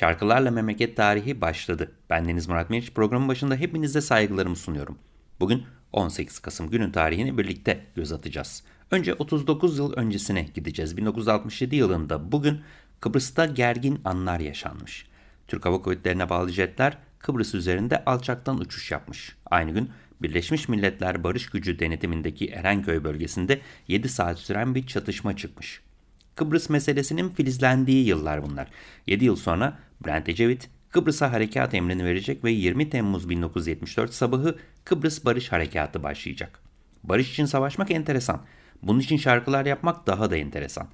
Şarkılarla Memleket Tarihi başladı. Ben Deniz Murat Meriç. Programın başında hepinize saygılarımı sunuyorum. Bugün 18 Kasım günün tarihini birlikte göz atacağız. Önce 39 yıl öncesine gideceğiz. 1967 yılında bugün Kıbrıs'ta gergin anlar yaşanmış. Türk Hava Kuvvetleri'ne bağlı jetler Kıbrıs üzerinde alçaktan uçuş yapmış. Aynı gün Birleşmiş Milletler Barış Gücü denetimindeki Erenköy bölgesinde 7 saat süren bir çatışma çıkmış. Kıbrıs meselesinin filizlendiği yıllar bunlar. 7 yıl sonra Bülent Ecevit Kıbrıs'a harekat emrini verecek ve 20 Temmuz 1974 sabahı Kıbrıs Barış Harekatı başlayacak. Barış için savaşmak enteresan. Bunun için şarkılar yapmak daha da enteresan.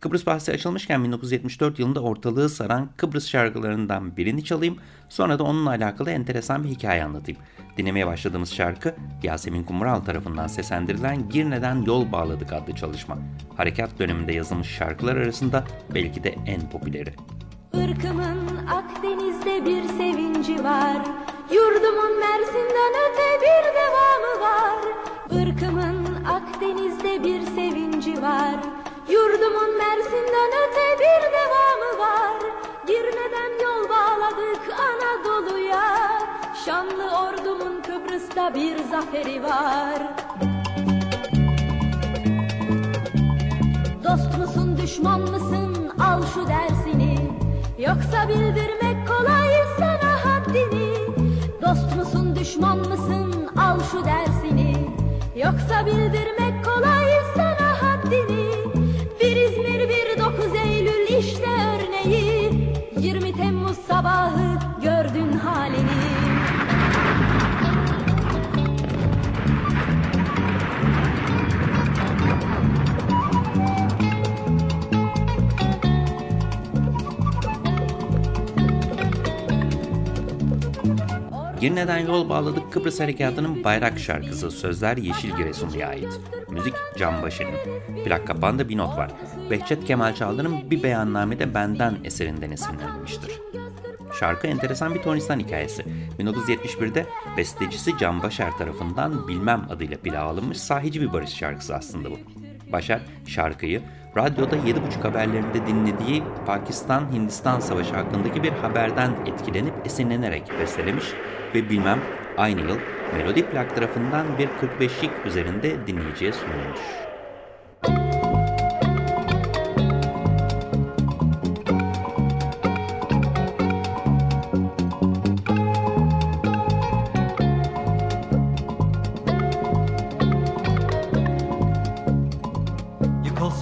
Kıbrıs bahsi açılmışken 1974 yılında ortalığı saran Kıbrıs şarkılarından birini çalayım, sonra da onunla alakalı enteresan bir hikaye anlatayım. Dinlemeye başladığımız şarkı Yasemin Kumural tarafından seslendirilen Girne'den Yol Bağladık adlı çalışma. Harekat döneminde yazılmış şarkılar arasında belki de en popüleri. Irkımın Akdeniz'de bir sevinci var Yurdumun Mersin'den öte bir devamı var Irkımın Akdeniz'de bir sevinci var Yurdumun Mersin'den öte bir devamı var. Girne'den yol bağladık Anadolu'ya. Şanlı ordumun Kıbrıs'ta bir zaferi var. Dost musun düşman mısın? Al şu dersini. Yoksa bildirmek kolay sana haddini. Dost musun düşman mısın? Al şu dersini. Yoksa bildirmek kolay Girne'den yol bağladık Kıbrıs Harekatı'nın bayrak şarkısı sözler Yeşil Giresunlu'ya ait. Müzik Can Başar'ın. Plak kapağında bir not var. Behçet Kemal Çağlar'ın bir beyannamede benden eserinden esinlenmiştir. Şarkı enteresan bir Tonistan hikayesi. 1971'de bestecisi Can Başar tarafından Bilmem adıyla plağa alınmış sahici bir barış şarkısı aslında bu. Başar şarkıyı radyoda 7.30 haberlerinde dinlediği Pakistan-Hindistan Savaşı hakkındaki bir haberden etkilenip esinlenerek bestelemiş ve bilmem aynı yıl Melodi Plak tarafından bir 45'lik üzerinde dinleyiciye sunulmuş.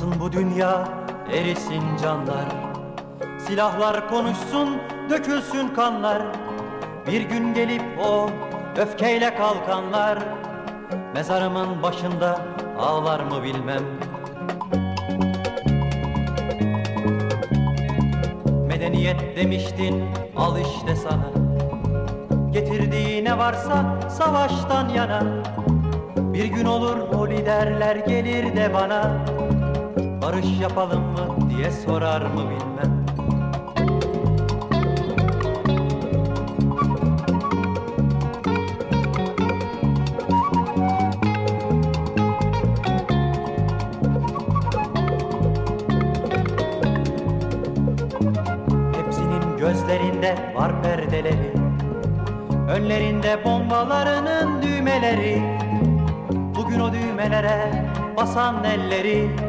Yıkılsın bu dünya, erisin canlar. Silahlar konuşsun, dökülsün kanlar. Bir gün gelip o öfkeyle kalkanlar. Mezarımın başında ağlar mı bilmem. Medeniyet demiştin, al işte sana. Getirdiği ne varsa savaştan yana. Bir gün olur o liderler gelir de bana Barış yapalım mı diye sorar mı bilmem. Hepsinin gözlerinde var perdeleri Önlerinde bombalarının düğmeleri. Bugün o düğmelere basan elleri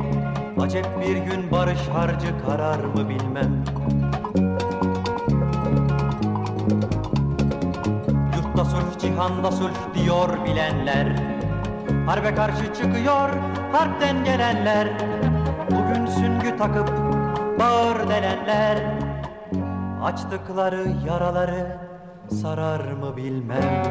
Acep bir gün barış harcı karar mı bilmem. Yurtta sulh cihanda sulh diyor bilenler. Harbe karşı çıkıyor harpten gelenler. Bugün süngü takıp bağır delenler Açtıkları yaraları sarar mı bilmem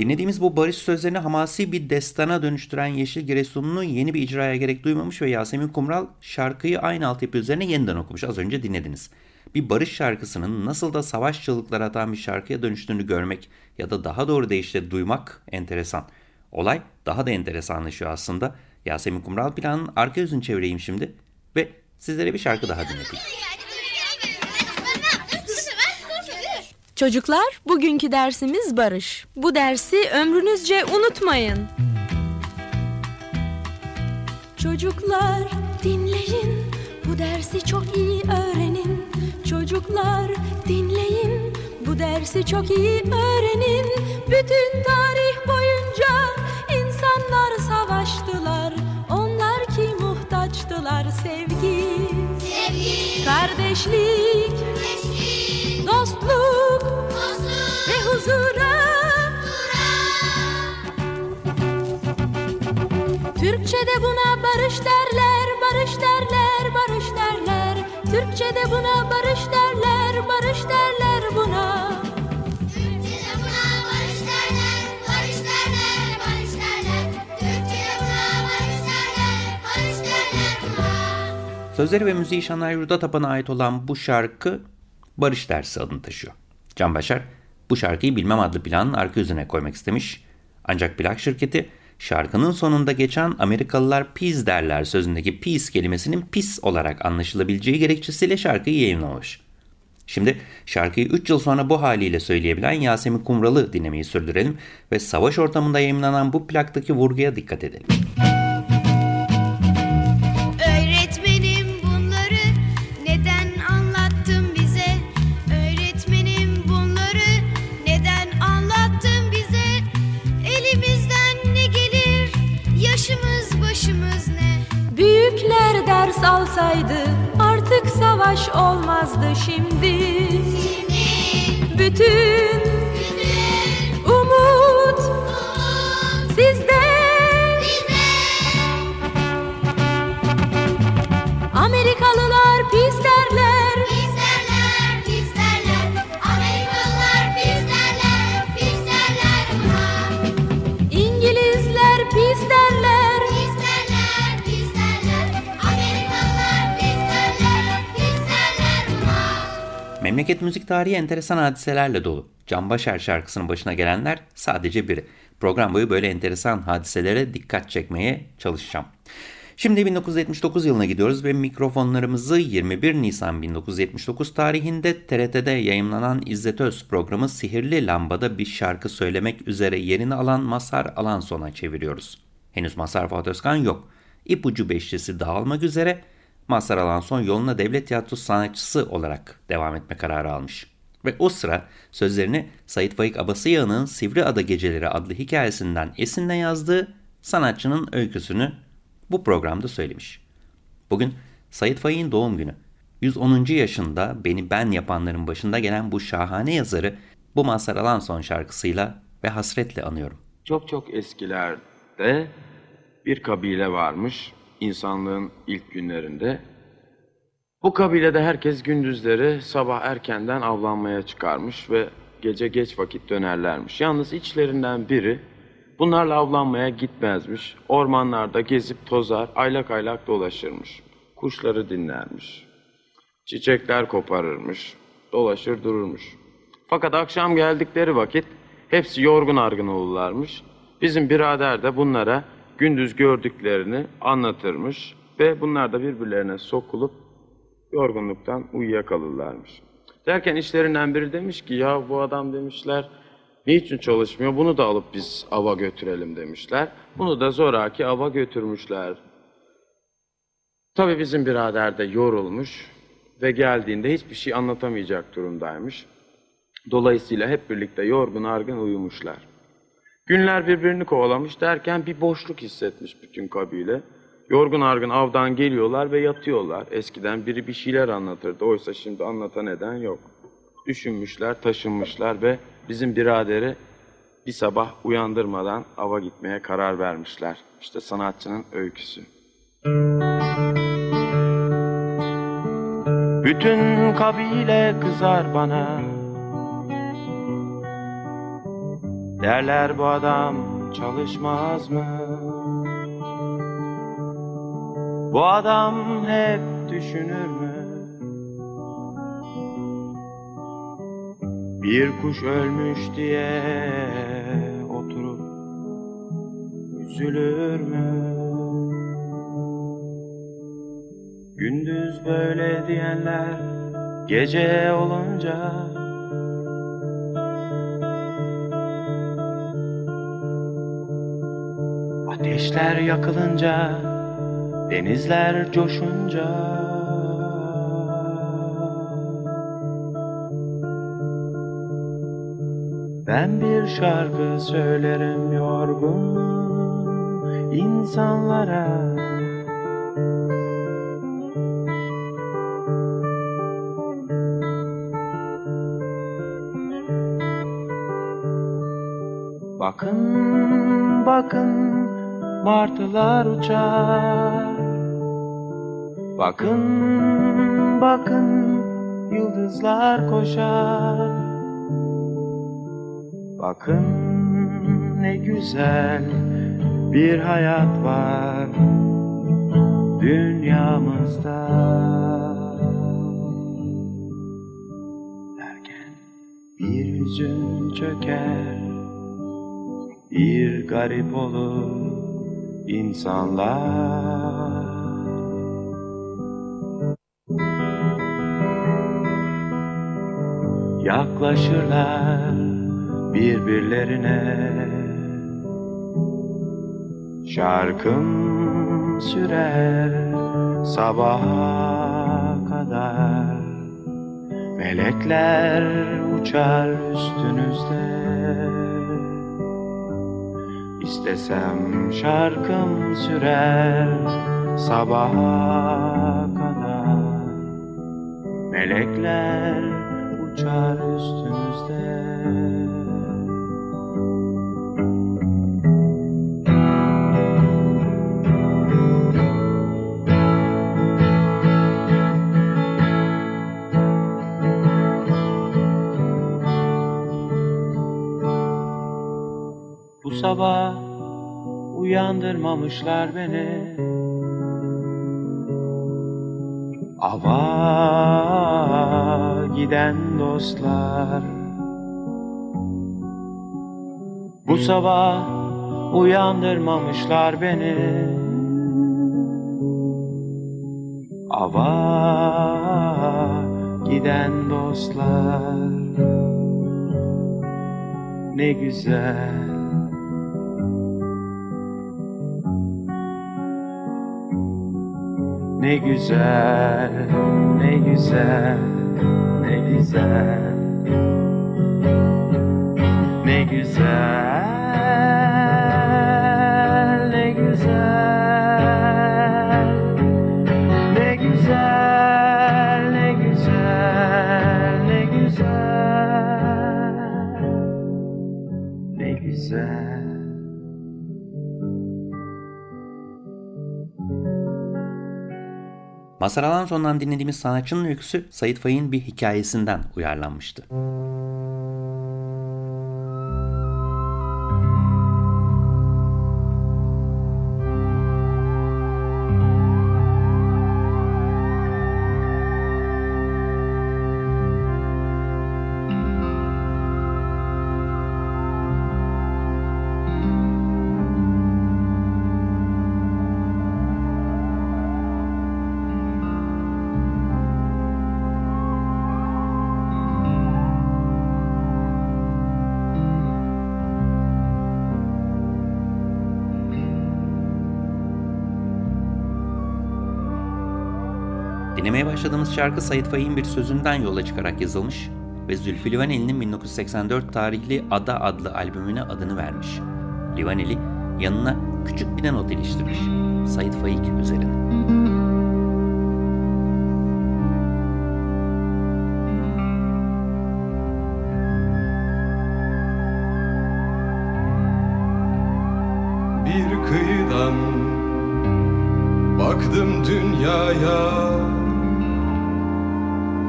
Dinlediğimiz bu barış sözlerini hamasi bir destana dönüştüren Yeşil Giresunlu yeni bir icraya gerek duymamış ve Yasemin Kumral şarkıyı aynı altyapı üzerine yeniden okumuş. Az önce dinlediniz. Bir barış şarkısının nasıl da savaş çığlıkları atan bir şarkıya dönüştüğünü görmek ya da daha doğru deyişle duymak enteresan. Olay daha da enteresanlaşıyor aslında. Yasemin Kumral planın arka yüzünü çevireyim şimdi ve sizlere bir şarkı daha dinleteyim. Çocuklar, bugünkü dersimiz barış. Bu dersi ömrünüzce unutmayın. Çocuklar, dinleyin. Bu dersi çok iyi öğrenin. Çocuklar, dinleyin. Bu dersi çok iyi öğrenin. Bütün tarih boyunca insanlar savaştılar. Onlar ki muhtaçtılar sevgi, kardeşlik, dostluk, huzura. Türkçe'de buna barış derler, barış derler, barış derler. Türkçe'de buna barış derler, barış derler buna. Türkçe'de buna barış derler, barış derler, barış derler. Türkçe'de buna barış derler, barış derler buna. Sözleri ve müziği Şanay Yurda Tapan'a ait olan bu şarkı Barış Dersi adını taşıyor. Can Başar bu şarkıyı Bilmem adlı planın arka yüzüne koymak istemiş. Ancak plak şirketi şarkının sonunda geçen Amerikalılar peace derler sözündeki peace kelimesinin pis olarak anlaşılabileceği gerekçesiyle şarkıyı yayınlamış. Şimdi şarkıyı 3 yıl sonra bu haliyle söyleyebilen Yasemin Kumral'ı dinlemeyi sürdürelim ve savaş ortamında yayınlanan bu plaktaki vurguya dikkat edelim. Ders alsaydı artık savaş olmazdı şimdi. Bütün Memleket müzik tarihi enteresan hadiselerle dolu. Can Başar şarkısının başına gelenler sadece biri. Program boyu böyle enteresan hadiselere dikkat çekmeye çalışacağım. Şimdi 1979 yılına gidiyoruz ve mikrofonlarımızı 21 Nisan 1979 tarihinde TRT'de yayınlanan İzzet Öz programı Sihirli Lambada bir şarkı söylemek üzere yerini alan Masar Alanson'a çeviriyoruz. Henüz Masar Fuat yok. İpucu beşlisi dağılmak üzere Mazhar Alanson yoluna devlet tiyatrosu sanatçısı olarak devam etme kararı almış. Ve o sıra sözlerini Sait Faik Abasıyağı'nın Sivri Ada Geceleri adlı hikayesinden esinle yazdığı sanatçının öyküsünü bu programda söylemiş. Bugün Sait Faik'in doğum günü. 110. yaşında beni ben yapanların başında gelen bu şahane yazarı bu Mazhar Alanson şarkısıyla ve hasretle anıyorum. Çok çok eskilerde bir kabile varmış insanlığın ilk günlerinde. Bu kabilede herkes gündüzleri sabah erkenden avlanmaya çıkarmış ve gece geç vakit dönerlermiş. Yalnız içlerinden biri bunlarla avlanmaya gitmezmiş. Ormanlarda gezip tozar, aylak aylak dolaşırmış. Kuşları dinlermiş. Çiçekler koparırmış. Dolaşır dururmuş. Fakat akşam geldikleri vakit hepsi yorgun argın olurlarmış. Bizim birader de bunlara gündüz gördüklerini anlatırmış ve bunlar da birbirlerine sokulup yorgunluktan uyuyakalırlarmış. Derken işlerinden biri demiş ki ya bu adam demişler niçin çalışmıyor bunu da alıp biz ava götürelim demişler. Bunu da zoraki ava götürmüşler. Tabii bizim birader de yorulmuş ve geldiğinde hiçbir şey anlatamayacak durumdaymış. Dolayısıyla hep birlikte yorgun argın uyumuşlar. Günler birbirini kovalamış derken bir boşluk hissetmiş bütün kabile. Yorgun argın avdan geliyorlar ve yatıyorlar. Eskiden biri bir şeyler anlatırdı. Oysa şimdi anlatan neden yok. Düşünmüşler, taşınmışlar ve bizim biraderi bir sabah uyandırmadan ava gitmeye karar vermişler. İşte sanatçının öyküsü. Bütün kabile kızar bana Derler bu adam çalışmaz mı? Bu adam hep düşünür mü? Bir kuş ölmüş diye oturup üzülür mü? Gündüz böyle diyenler gece olunca Ateşler yakılınca denizler coşunca. Ben bir şarkı söylerim yorgun insanlara martılar uçar. Bakın, bakın yıldızlar koşar. Bakın ne güzel bir hayat var dünyamızda. Derken bir hüzün çöker bir garip olur insanlar Yaklaşırlar birbirlerine. Şarkım sürer sabaha kadar. Melekler uçar üstünüzde İstesem şarkım sürer sabaha kadar. Melekler uçar üstünüzde uyandırmamışlar beni. Ava giden dostlar. Bu sabah uyandırmamışlar beni. Ava giden dostlar. Ne güzel Ne güzel, ne güzel, ne güzel. Ne güzel, ne güzel. Ne güzel, ne güzel, ne güzel. Ne güzel Mazhar Alanson'dan dinlediğimiz sanatçının öyküsü Sait Faik'in bir hikayesinden uyarlanmıştı. Dinlemeye başladığımız şarkı Sait Faik'in bir sözünden yola çıkarak yazılmış ve Zülfü Livaneli'nin 1984 tarihli Ada adlı albümüne adını vermiş. Livaneli yanına küçük bir not iliştirmiş. Sait Faik üzerine. Bir kıyıdan baktım dünyaya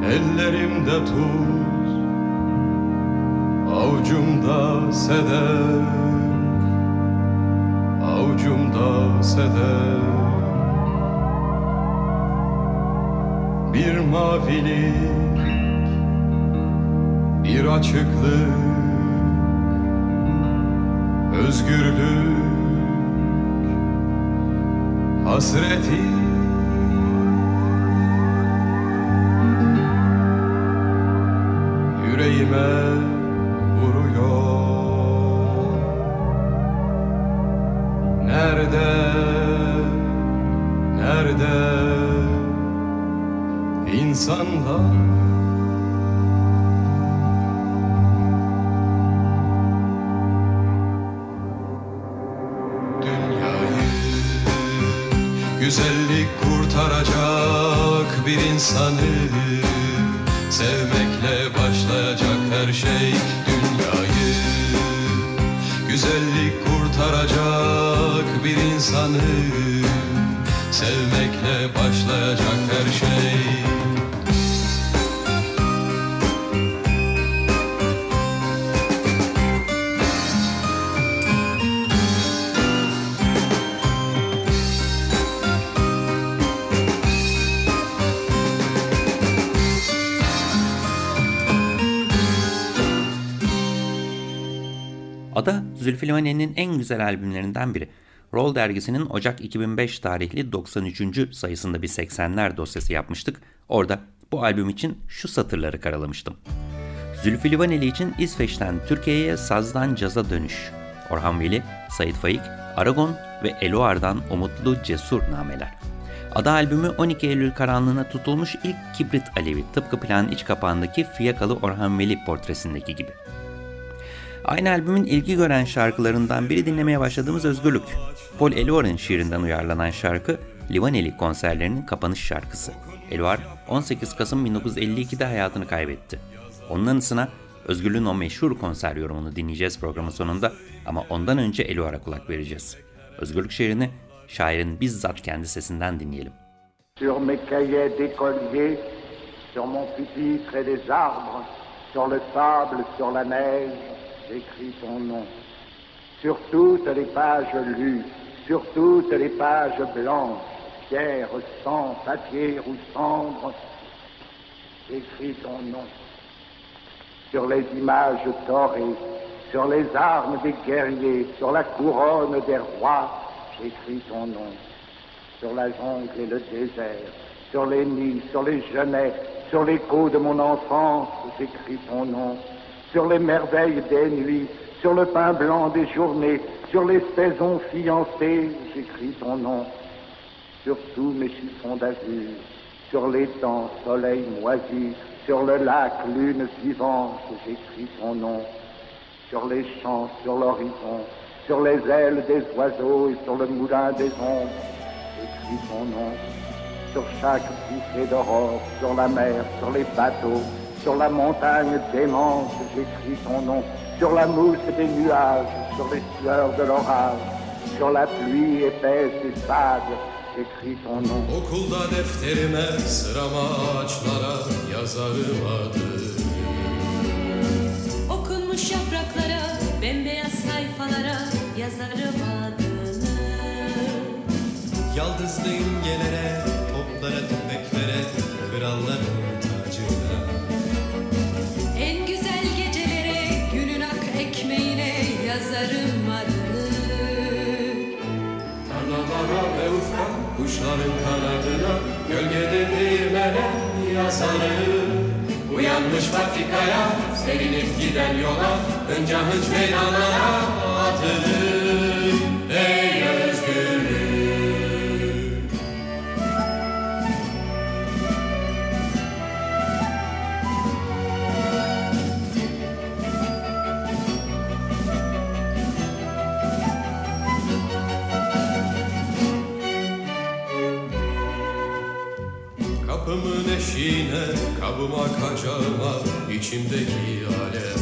Ellerimde tuz Avucumda sedef Avucumda sedef. Bir mavilik Bir açıklık Özgürlük Hasreti Yüreğime vuruyor. Nerede, nerede insanlar? Dünyayı güzellik kurtaracak bir insanı Zülfü Livaneli'nin en güzel albümlerinden biri. Roll dergisinin Ocak 2005 tarihli 93. sayısında bir 80'ler dosyası yapmıştık. Orada bu albüm için şu satırları karalamıştım. Zülfü Livaneli için İsveç'ten Türkiye'ye sazdan caza dönüş. Orhan Veli, Sait Faik, Aragon ve Eloar'dan umutlu cesur nameler. Ada albümü 12 Eylül karanlığına tutulmuş ilk kibrit alevi tıpkı planın iç kapağındaki fiyakalı Orhan Veli portresindeki gibi. Aynı albümün ilgi gören şarkılarından biri dinlemeye başladığımız Özgürlük. Paul Eluard'ın şiirinden uyarlanan şarkı Livaneli konserlerinin kapanış şarkısı. Eluard 18 Kasım 1952'de hayatını kaybetti. Onun anısına Özgürlüğün o meşhur konser yorumunu dinleyeceğiz programın sonunda ama ondan önce Eluard'a kulak vereceğiz. Özgürlük şiirini şairin bizzat kendi sesinden dinleyelim. Sur mes cahiers d'écolier, sur mon pupitre et des arbres, sur le sable, sur la neige, j'écris ton nom. Sur toutes les pages lues, sur toutes les pages blanches, pierre, sang, papier ou cendre, j'écris ton nom. Sur les images dorées, sur les armes des guerriers, sur la couronne des rois, j'écris ton nom sur la jungle et le désert, sur les nids, sur les genêts, sur l'écho de mon enfance, j'écris ton nom, sur les merveilles des nuits, sur le pain blanc des journées, sur les saisons fiancées, j'écris ton nom, sur tous mes chiffons d'azur, sur l'étang, soleil moisi, sur le lac, lune vivante, j'écris ton nom, sur les champs, sur l'horizon, sur les ailes des oiseaux et sur le moulin des ombres, j'écris ton nom. Sur chaque bouffée d'aurore, sur la mer, sur les bateaux, sur la montagne démente, j'écris ton nom. Sur la mousse des nuages, sur les sueurs de l'orage, sur la pluie épaisse et vague, j'écris ton nom. Okulda defterime sırama ağaçlara yazarım adını Okunmuş yapraklara, bembeyaz sayfalara yazarım adını. Yaldızlı imgelere, yazarım Uyanmış patikaya, serinip giden yola Önce hınç meydanlara atılır kabıma kacağıma, içimdeki aleme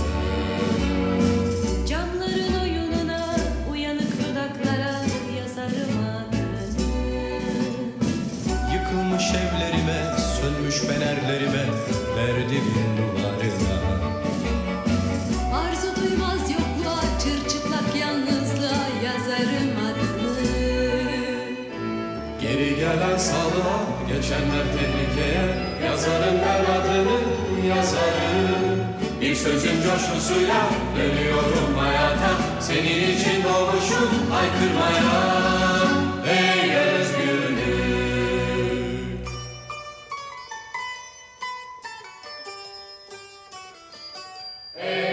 coşkusuyla Dönüyorum hayata. Senin için doğmuşum haykırmaya Ey özgürlük Ey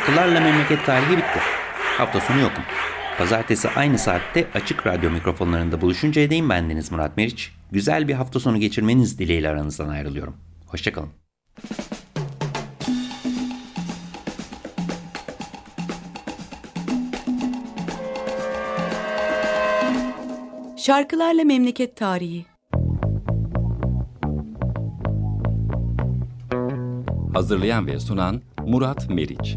Şarkılarla memleket tarihi bitti. Hafta sonu yokum. Pazartesi aynı saatte açık radyo mikrofonlarında buluşuncaya değin ben Deniz Murat Meriç. Güzel bir hafta sonu geçirmeniz dileğiyle aranızdan ayrılıyorum. Hoşçakalın. Şarkılarla Memleket Tarihi Hazırlayan ve sunan Murat Meriç.